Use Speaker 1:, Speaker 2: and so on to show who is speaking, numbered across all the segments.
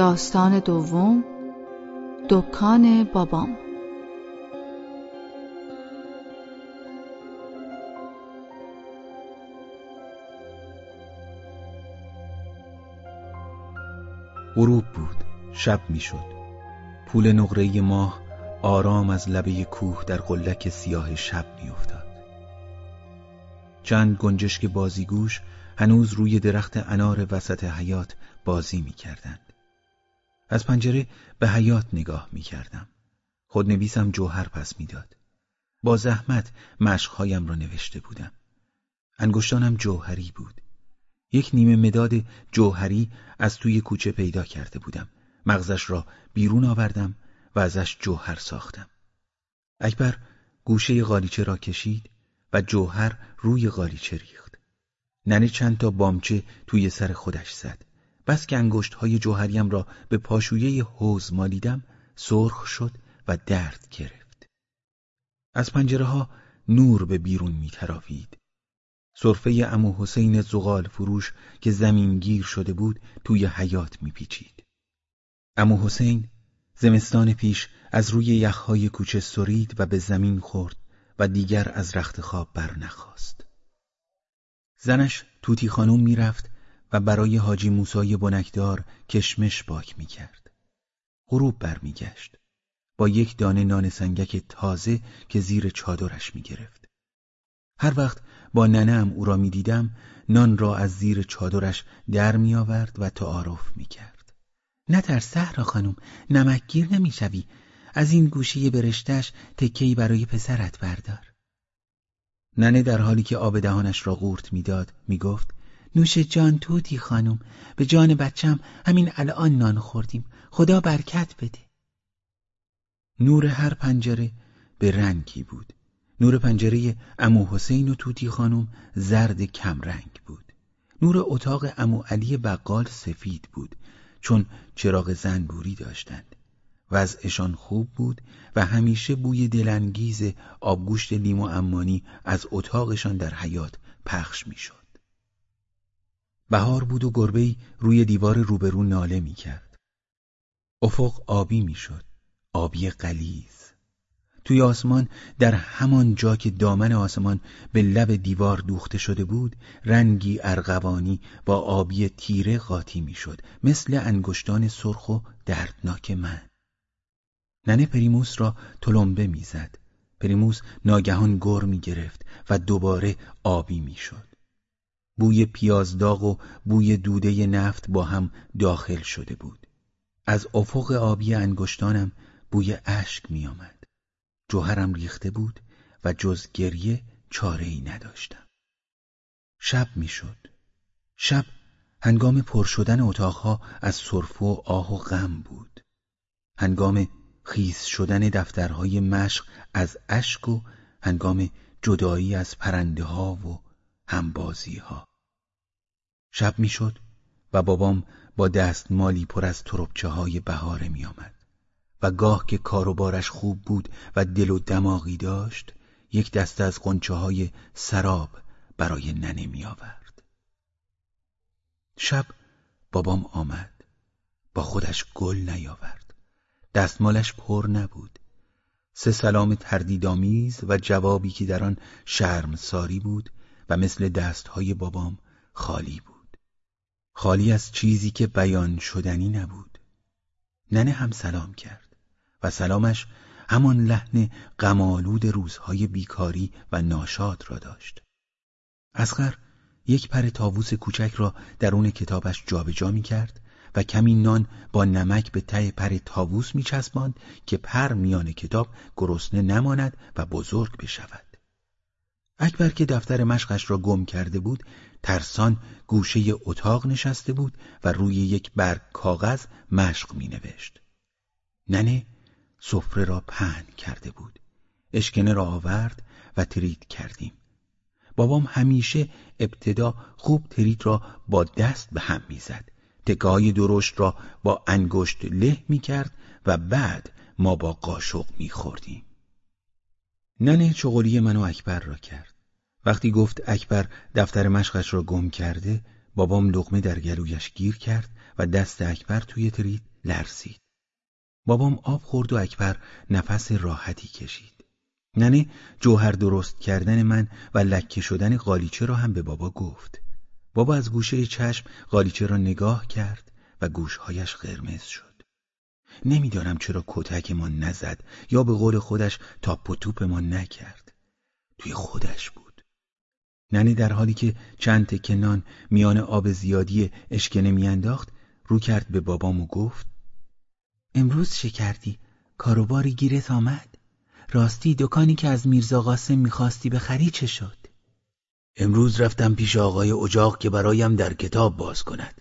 Speaker 1: داستان دوم دکان بابام.
Speaker 2: غروب بود شب می‌شد. پول نقره ماه آرام از لبه کوه در قلک سیاه شب میافتاد. چند گنجشک بازیگوش هنوز روی درخت انار وسط حیات بازی می‌کردند. از پنجره به حیات نگاه می‌کردم. خودنویسم جوهر پس می‌داد. با زحمت مشقهایم را نوشته بودم. انگشتانم جوهری بود. یک نیمه مداد جوهری از توی کوچه پیدا کرده بودم. مغزش را بیرون آوردم و ازش جوهر ساختم. اکبر گوشه غالیچه را کشید و جوهر روی غالیچه ریخت. ننه چند تا بامچه توی سر خودش زد. بس که انگشت های جوهریم را به پاشویه حوز مالیدم سرخ شد و درد گرفت از پنجره ها نور به بیرون می تراوید صرفه امو حسین زغال فروش که زمینگیر شده بود توی حیات میپیچید. امو حسین زمستان پیش از روی یخهای کوچه سرید و به زمین خورد و دیگر از رخت خواب بر نخواست. زنش توتی خانوم می‌رفت و برای حاجی موسای بنکدار کشمش باک می‌کرد. غروب برمیگشت با یک دانه نان سنگک تازه که زیر چادرش می‌گرفت. هر وقت با ننم او را می‌دیدم نان را از زیر چادرش در می آورد و تعارف می کرد. نترس سهرا خانم نمکگیر نمی‌شوی از این گوشی برشتش تکهی برای پسرت بردار. ننه در حالی که آب دهانش را قورت می‌داد می‌گفت نوش جان توتی خانم. به جان بچم همین الان نان خوردیم. خدا برکت بده. نور هر پنجره به رنگی بود. نور پنجره امو حسین و توتی خانم زرد کمرنگ بود. نور اتاق امو علی بقال سفید بود چون چراغ زنبوری داشتند. وضعشان خوب بود و همیشه بوی دلانگیز آبگوشت لیمو امانی از اتاقشان در حیات پخش می‌شد. بهار بود و گربهی روی دیوار روبرو ناله می‌کرد. افق آبی می‌شد، آبی قلیز. توی آسمان در همان جا که دامن آسمان به لب دیوار دوخته شده بود رنگی ارغوانی با آبی تیره قاطی می‌شد مثل انگشتان سرخ و دردناک من ننه پریموس را تلمبه می‌زد پریموس ناگهان گر می گرفت و دوباره آبی می‌شد بوی پیازداغ و بوی دوده نفت با هم داخل شده بود. از افق آبی انگشتانم بوی اشک می آمد. جوهرم ریخته بود و جز گریه چاره ای نداشتم. شب می‌شد. شب هنگام پر شدن اتاقها از صرف و آه و غم بود. هنگام خیز شدن دفترهای مشق از اشک و هنگام جدایی از پرنده ها و همبازی ها شب می‌شد و بابام با دست مالی پر از تربچه های بهاره می آمد. و گاه که کاروبارش خوب بود و دل و دماغی داشت یک دسته از قنچه های سراب برای ننه می آورد. شب بابام آمد با خودش گل نیاورد دستمالش پر نبود سه سلام تردیدآمیز و جوابی که در آن شرم ساری بود و مثل دستهای بابام خالی بود خالی از چیزی که بیان شدنی نبود. ننه هم سلام کرد و سلامش همان لحن غمالود روزهای بیکاری و ناشاد را داشت. اسخر یک پر تاووس کوچک را درون کتابش جابجا می کرد و کمی نان با نمک به ته پر تاووس می چسباند که پر میان کتاب گرسنه نماند و بزرگ بشود. اکبر که دفتر مشقش را گم کرده بود ترسان گوشه اتاق نشسته بود و روی یک برگ کاغذ مشق می نوشت ننه سفره را پهن کرده بود اشکنه را آورد و ترید کردیم بابام همیشه ابتدا خوب ترید را با دست به هم می‌زد تکای درشت را با انگشت له می کرد و بعد ما با قاشق می خوردیم. ننه چغلی من و اکبر را کرد. وقتی گفت اکبر دفتر مشقش را گم کرده بابام لقمه در گلویش گیر کرد و دست اکبر توی ترید لرزید. بابام آب خورد و اکبر نفس راحتی کشید. ننه جوهر درست کردن من و لکه شدن قالیچه را هم به بابا گفت. بابا از گوشه چشم قالیچه را نگاه کرد و گوشهایش قرمز شد. نمی‌دانم چرا کتکمان نزد یا به قول خودش تاپ و توپمان نکرد. توی خودش بود. ننه در حالی که چند تکه نان میان آب زیادی اشکنه میانداخت رو کرد به بابام و گفت امروز چه کردی؟ کاروباری گیرت آمد؟ راستی دکانی که از میرزا قاسم می‌خواستی بخری چه شد؟
Speaker 3: امروز رفتم پیش آقای اجاق که برایم در کتاب باز کند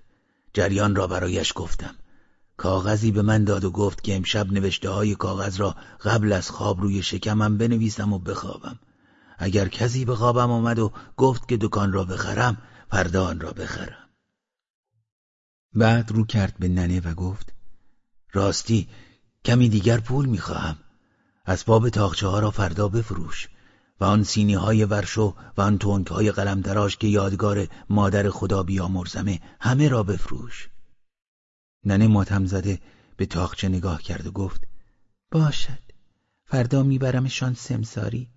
Speaker 3: جریان را برایش گفتم کاغذی به من داد و گفت که امشب نوشته های کاغذ را قبل از خواب روی شکمم بنویسم و بخوابم اگر کسی به خوابم آمد و گفت که دکان را بخرم فردا آن را بخرم.
Speaker 2: بعد رو کرد به ننه و گفت
Speaker 3: راستی کمی دیگر پول می‌خواهم اسباب تاخچه ها را فردا بفروش و آن سینی های ورشو و آن تونک های قلم دراش که یادگار مادر خدا بیامرزمه همه را بفروش.
Speaker 2: ننه ماتم زده به تاخچه نگاه کرد و گفت
Speaker 1: باشد فردا میبرمشان سمساری.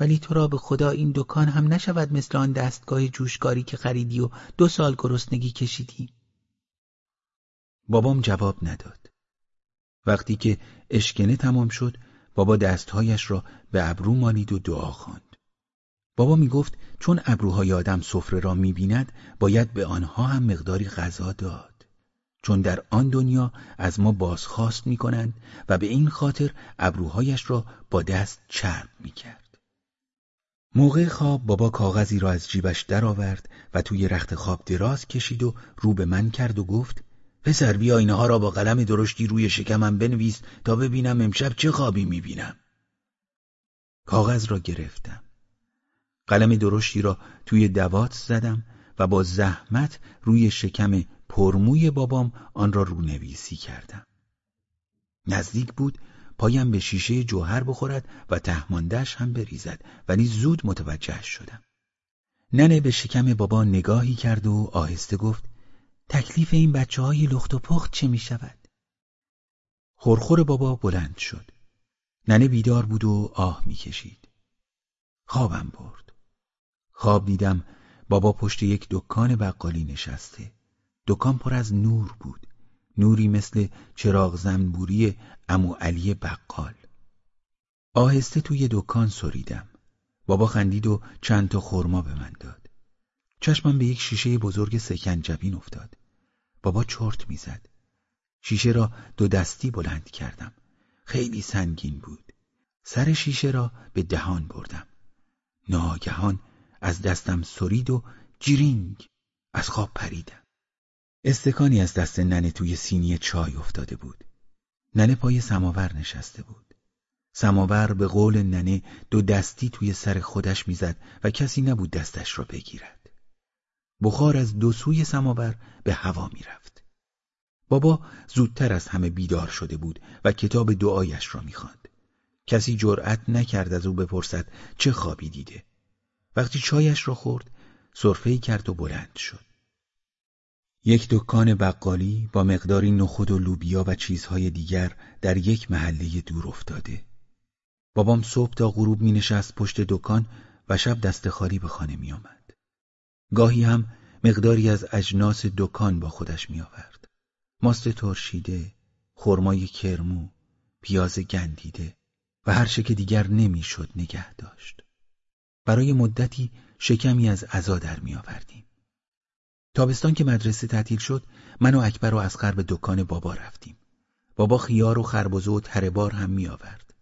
Speaker 1: ولی تو را به خدا این دکان هم نشود مثل آن دستگاه جوشکاری که خریدی و دو سال گرسنگی کشیدی
Speaker 2: بابام جواب نداد وقتی که اشکنه تمام شد بابا دستهایش را به ابرو مالید و دعا خواند. بابا می گفت چون ابروهای آدم سفره را می بیند باید به آنها هم مقداری غذا داد. چون در آن دنیا از ما بازخواست می کنند و به این خاطر ابروهایش را با دست چرب می کرد. موقع خواب بابا کاغذی را از جیبش درآورد و توی رخت خواب دراز کشید و رو به من کرد و گفت
Speaker 3: پسر بیا اینها را با قلم درشتی روی شکمم بنویس تا ببینم امشب چه خوابی می‌بینم.
Speaker 2: کاغذ را گرفتم. قلم درشتی را توی دوات زدم و با زحمت روی شکم پرموی بابام آن را رونویسی کردم. نزدیک بود پایم به شیشه جوهر بخورد و تهماندهش هم بریزد ولی زود متوجه شدم ننه به شکم بابا نگاهی کرد و آهسته گفت
Speaker 1: تکلیف این بچه های لخت و پخت چه می شود؟
Speaker 2: خورخور بابا بلند شد. ننه بیدار بود و آه می کشید. خوابم برد. خواب دیدم بابا پشت یک دکان بقالی نشسته. دکان پر از نور بود. نوری مثل چراغ زنبوری امو علی بقال. آهسته توی دکان سریدم. بابا خندید و چند تا خورما به من داد. چشمم به یک شیشه بزرگ سکنجبین افتاد. بابا چرت می‌زد. شیشه را دو دستی بلند کردم. خیلی سنگین بود. سر شیشه را به دهان بردم. ناگهان از دستم سرید و جیرینگ از خواب پریدم. استکانی از دست ننه توی سینی چای افتاده بود. ننه پای سماور نشسته بود. سماور به قول ننه دو دستی توی سر خودش می‌زد و کسی نبود دستش را بگیرد. بخار از دو سوی سماور به هوا می‌رفت. بابا زودتر از همه بیدار شده بود و کتاب دعایش را می‌خواند. کسی جرأت نکرد از او بپرسد چه خوابی دیده. وقتی چایش را خورد، سرفه‌ای کرد و بلند شد. یک دکان بقالی با مقداری نخود و لوبیا و چیزهای دیگر در یک محله دور افتاده. بابام صبح تا غروب می نشست پشت دکان و شب دستخاری به خانه می آمد. گاهی هم مقداری از اجناس دکان با خودش می آورد. ماست ترشیده، خرمای کرمو، پیاز گندیده و هر که دیگر نمی‌شد نگه داشت. برای مدتی شکمی از عزا در می آوردیم. تابستان که مدرسه تعطیل شد من و اکبر و اسقر به دکان بابا رفتیم. بابا خیار و خربزه و تره بار هم می آورد.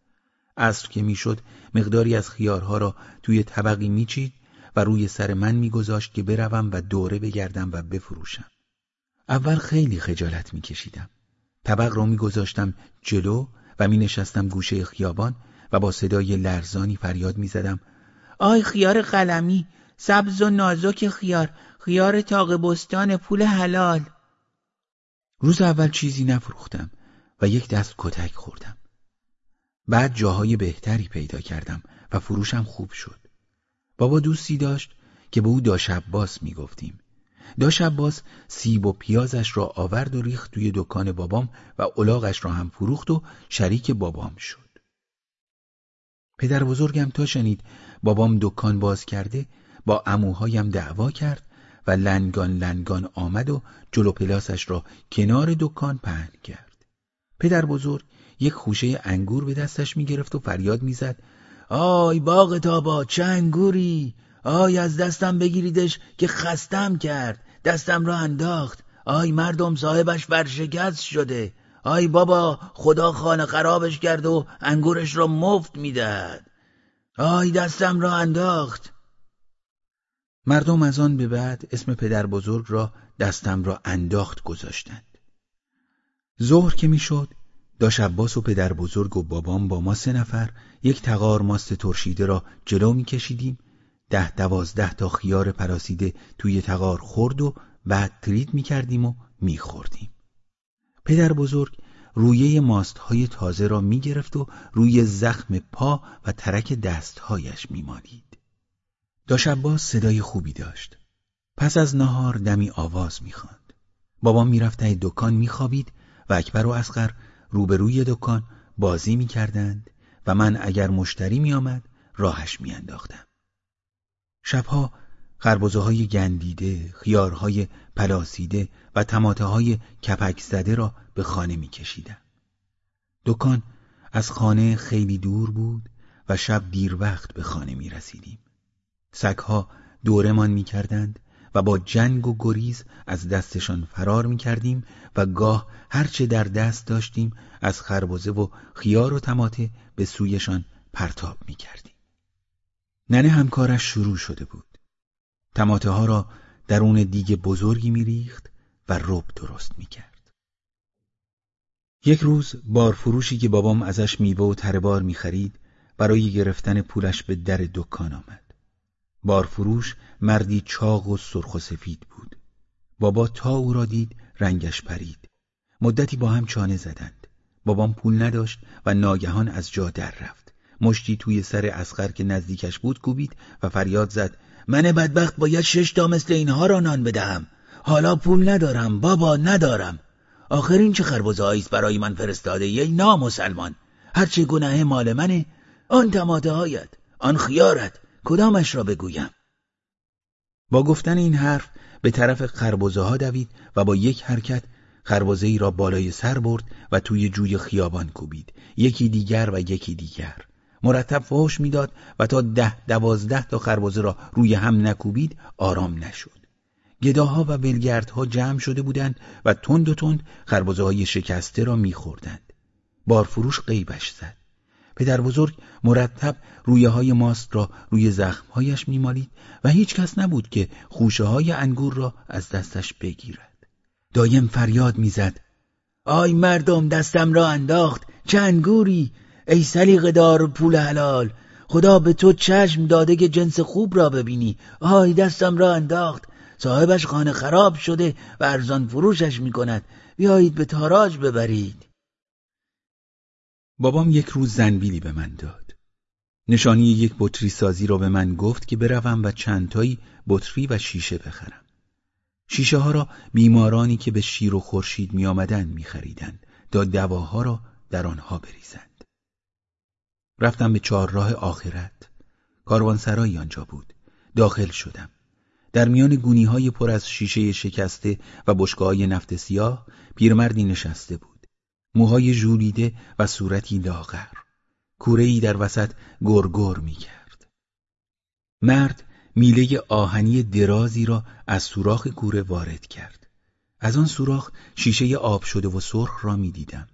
Speaker 2: عصر که می‌شد مقداری از خیارها را توی طبقی میچید و روی سر من میگذاشت که بروم و دوره بگردم و بفروشم. اول خیلی خجالت میکشیدم. طبق را میگذاشتم جلو و می نشستم گوشه خیابان و با صدای لرزانی فریاد می‌زدم
Speaker 1: آی خیار قلمی سبز و نازک خیار خیار تاق بستان پول حلال.
Speaker 2: روز اول چیزی نفروختم و یک دست کتک خوردم. بعد جاهای بهتری پیدا کردم و فروشم خوب شد. بابا دوستی داشت که به او داش عباس می‌گفتیم. داشت عباس سیب و پیازش را آورد و ریخت توی دکان بابام و الاغش را هم فروخت و شریک بابام شد. پدر بزرگم تا شنید بابام دکان باز کرده با عموهایم دعوا کرد و لنگان لنگان آمد و جلو پلاسش را کنار دکان پهن کرد. پدر بزرگ یک خوشه انگور به دستش می گرفت و فریاد می‌زد آی باغ تابا چه انگوری؟ آی از دستم بگیریدش که خستم کرد دستم را انداخت. آی مردم صاحبش ورشکست شده. آی بابا خدا خانه خرابش کرد و انگورش را مفت می‌دهد آی دستم را انداخت. مردم از آن به بعد اسم پدر بزرگ را دستم را انداخت گذاشتند. ظهر که می‌شد داش عباس و پدر بزرگ و بابام با ما سه نفر یک تقار ماست ترشیده را جلو میکشیدیم. ده دوازده تا خیار پراسیده توی تقار خورد و بعد ترید می‌کردیم و میخوردیم. پدر بزرگ رویه ماست های تازه را می‌گرفت و روی زخم پا و ترک دستهایش میمالید. داش عباس صدای خوبی داشت پس از نهار دمی آواز می‌خواند بابام می‌رفت دکان میخوابید و اکبر و اسقر روبروی دکان بازی می‌کردند و من اگر مشتری میآمد راهش میانداختم شبها خربزه های گندیده، خیارهای پلاسیده و تماته های کپک زده را به خانه میکشیدم. دکان از خانه خیلی دور بود و شب دیر وقت به خانه می رسیدیم. سگها دورمان می کردند و با جنگ و گریز از دستشان فرار می کردیم و گاه هرچه در دست داشتیم از خربزه و خیار و تماته به سویشان پرتاب می کردیم. ننه همکارش شروع شده بود. تماته ها را درون دیگه بزرگی می ریخت و رب درست می کرد. یک روز بارفروشی که بابام ازش میوه و تربار می خرید برای گرفتن پولش به در دکان آمد. بارفروش مردی چاق و سرخ و سفید بود. بابا تا او را دید رنگش پرید. مدتی با هم چانه زدند. بابام پول نداشت و ناگهان از جا در رفت. مشتی توی سر اسخر که نزدیکش بود کوبید و فریاد زد من بدبخت باید شش تا مثل اینها را نان بدهم حالا پول ندارم بابا ندارم آخر این چه خربزه برای من فرستاده ای نامسلمان هرچه گناه مال منه آن تماته هایت آن خیارت کدامش را بگویم؟ با گفتن این حرف به طرف خربزه ها دوید و با یک حرکت خربزه ای را بالای سر برد و توی جوی خیابان کوبید. یکی دیگر و یکی دیگر. مرتب فحش می‌داد و تا ده دوازده تا خربزه را روی هم نکوبید آرام نشد. گداها و بلگردها جمع شده بودند و تند و تند خربزه های شکسته را میخوردند. بارفروش قیبش زد. پدر بزرگ مرتب رویه های ماست را روی زخمهایش میمالید و هیچ کس نبود که خوشه های انگور را از دستش بگیرد. دایم فریاد می‌زد. آی مردم دستم را انداخت. چه انگوری؟ ای سلیقه دار پول حلال. خدا به تو چشم داده که جنس خوب را ببینی. آی دستم را انداخت. صاحبش خانه خراب شده و ارزان فروشش می کند بیایید به تاراج ببرید. بابام یک روز زنبیلی به من داد. نشانی یک بطری سازی را به من گفت که بروم و چندتایی بطری و شیشه بخرم. شیشه ها را بیمارانی که به شیر و خورشید می آمدن می خریدن تا دواها را در آنها بریزند. رفتم به چهارراه آخرت. کاروانسرایی آنجا بود. داخل شدم. در میان گونی های پر از شیشه شکسته و بشکه نفت سیاه پیرمردی نشسته بود. موهای ژولیده و صورتی لاغر. کورهای در وسط گرگر می کرد. مرد میله آهنی درازی را از سوراخ کوره وارد کرد. از آن سوراخ شیشه آب شده و سرخ را می دیدم.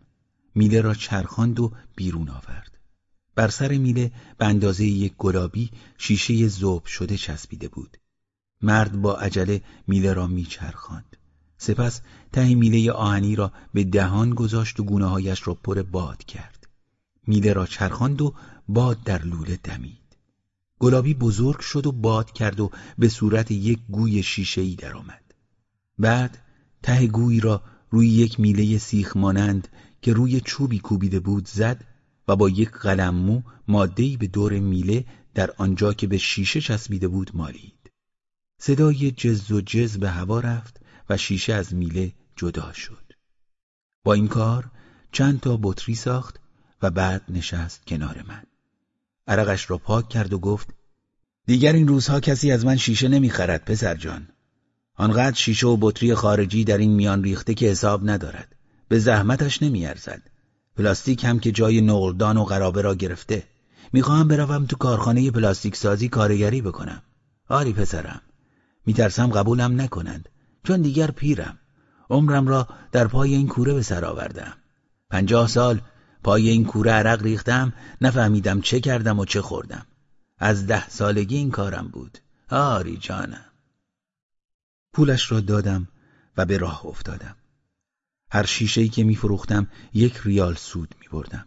Speaker 2: میله را چرخاند و بیرون آورد. بر سر میله به اندازه یک گلابی شیشه زوب شده چسبیده بود. مرد با عجله میله را میچرخاند. سپس ته میله آهنی را به دهان گذاشت و گونههایش را پر باد کرد. میله را چرخاند و باد در لوله دمید. گلابی بزرگ شد و باد کرد و به صورت یک گوی شیشهای درآمد. بعد ته گوی را روی یک میله سیخ مانند که روی چوبی کوبیده بود زد و با یک قلم مو مادهی به دور میله در آنجا که به شیشه چسبیده بود مالید. صدای جز و جز به هوا رفت و شیشه از میله جدا شد. با این کار چند تا بطری ساخت و بعد نشست کنار من. عرقش را پاک کرد و گفت دیگر این روزها کسی از من شیشه نمی‌خرد پسر جان. آنقدر شیشه و بطری خارجی در این میان ریخته که حساب ندارد. به زحمتش نمیارزد. پلاستیک هم که جای نقلدان و قرابه را گرفته. می‌خواهم بروم تو کارخانه پلاستیک سازی کارگری بکنم. آری پسرم. میترسم قبولم نکنند. چون دیگر پیرم. عمرم را در پای این کوره به سر آوردم. پنجاه سال پای این کوره عرق ریختم نفهمیدم چه کردم و چه خوردم. از ده سالگی این کارم بود. آری جانم. پولش را دادم و به راه افتادم. هر شیشهی که میفروختم یک ریال سود می بردم.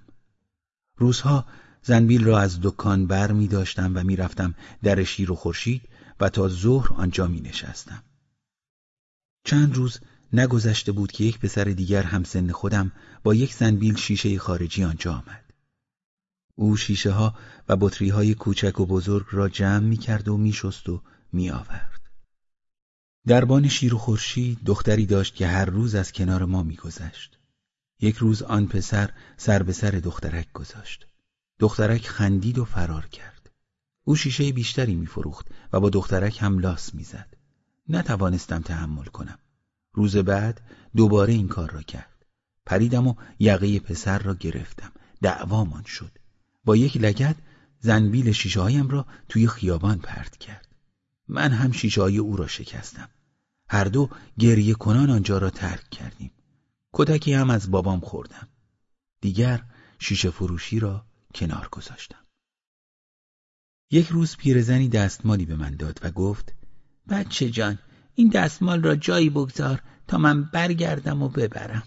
Speaker 2: روزها زنبیل را از دکان بر می داشتم و می رفتم در شیر و خورشید و تا ظهر آنجا می نشستم. چند روز نگذشته بود که یک پسر دیگر هم سن خودم با یک زنبیل شیشه خارجی آنجا آمد. او شیشه ها و بطری های کوچک و بزرگ را جمع می کرد و می شست و می آورد. دربان شیر و خورشید دختری داشت که هر روز از کنار ما میگذشت. یک روز آن پسر سر به سر دخترک گذاشت. دخترک خندید و فرار کرد. او شیشه بیشتری میفروخت و با دخترک هم لاس می‌زد. نتوانستم تحمل کنم. روز بعد دوباره این کار را کرد. پریدم و یقه پسر را گرفتم. دعوامان شد. با یک لگت زنبیل شیشه هایم را توی خیابان پرت کرد. من هم شیشه های او را شکستم. هر دو گریه کنان آنجا را ترک کردیم. کتکی هم از بابام خوردم. دیگر شیشه فروشی را کنار گذاشتم. یک روز پیرزنی دستمالی به من داد و گفت بچه جان این دستمال را جایی بگذار تا من برگردم و ببرم.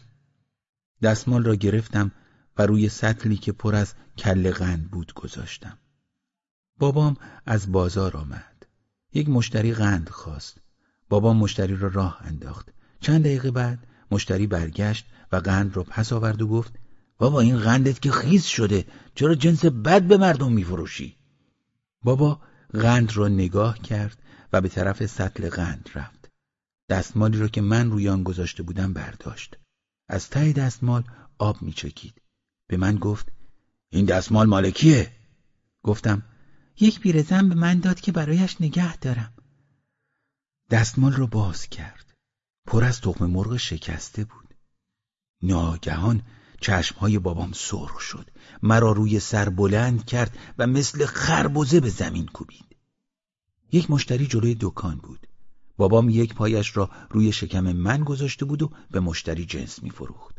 Speaker 2: دستمال را گرفتم و روی سطلی که پر از کل قند بود گذاشتم. بابام از بازار آمد. یک مشتری قند خواست. بابا مشتری را راه انداخت چند دقیقه بعد مشتری برگشت و قند را پس آورد و گفت بابا این قندت که خیز شده چرا جنس بد به مردم میفروشی بابا قند را نگاه کرد و به طرف سطل قند رفت. دستمالی را که من روی آن گذاشته بودم برداشت. از ته دستمال آب میچکید به من گفت این دستمال مالکیه گفتم یک پیرزن به من داد که برایش نگه دارم. دستمال را باز کرد. پر از تخم مرغ شکسته بود. ناگهان چشمهای بابام سرخ شد. مرا روی سر بلند کرد و مثل خربزه به زمین کوبید. یک مشتری جلوی دکان بود. بابام یک پایش را روی شکم من گذاشته بود و به مشتری جنس میفروخت.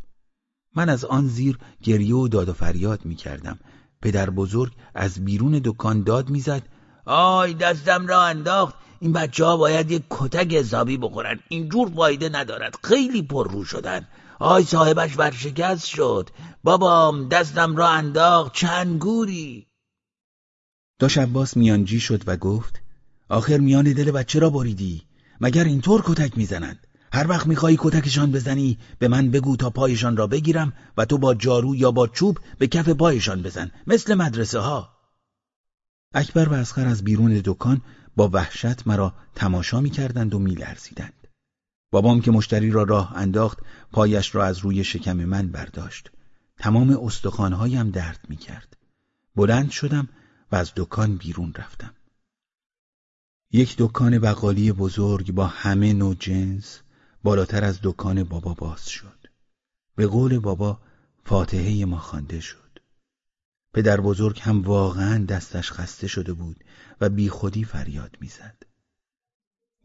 Speaker 2: من از آن زیر گریه و داد و فریاد می کردم پدر بزرگ از بیرون دکان داد می‌زد. آی دستم را انداخت. این بچه ها باید یک کتک حسابی بخورن. اینجور فایده ندارد. خیلی پر رو شدن. آی صاحبش ورشکست شد. بابام دستم را انداخت چند گوری. داش عباس میانجی شد و گفت آخر میان دل بچه را بریدی. مگر اینطور کتک می‌زنند؟ هر وقت میخوایی کتکشان بزنی به من بگو تا پایشان را بگیرم و تو با جارو یا با چوب به کف پایشان بزن مثل مدرسه ها اکبر و اسخر از بیرون دکان با وحشت مرا تماشا می کردند و می لرزیدند. بابام که مشتری را راه انداخت پایش را از روی شکم من برداشت. تمام استخوانهایم درد می کرد. بلند شدم و از دکان بیرون رفتم. یک دکان بقالی بزرگ با همه نوع جنس بالاتر از دکان بابا باز شد. به قول بابا فاتحه ما خوانده شد. پدر بزرگ هم واقعا دستش خسته شده بود و بی خودی فریاد می‌زد.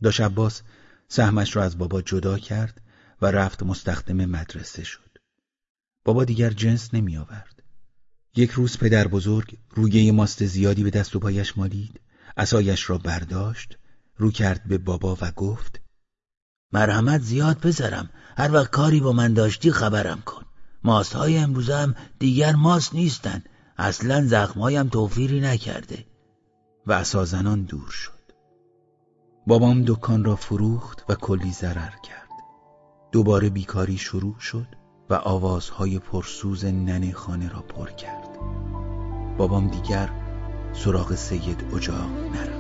Speaker 2: داش عباس سهمش را از بابا جدا کرد و رفت مستخدم مدرسه شد. بابا دیگر جنس نمی آورد. یک روز پدر بزرگ رویه ماست زیادی به دست و پایش مالید، اسایش را برداشت، رو کرد به بابا و گفت مرحمت زیاد پسرم هر وقت کاری با من داشتی خبرم کن ماست های دیگر ماست نیستن اصلا زخمهایم توفیری نکرده و اسازنان دور شد بابام دکان را فروخت و کلی ضرر کرد. دوباره بیکاری شروع شد و آوازهای پرسوز ننه خانه را پر کرد. بابام دیگر سراغ سید اجاق نرفت.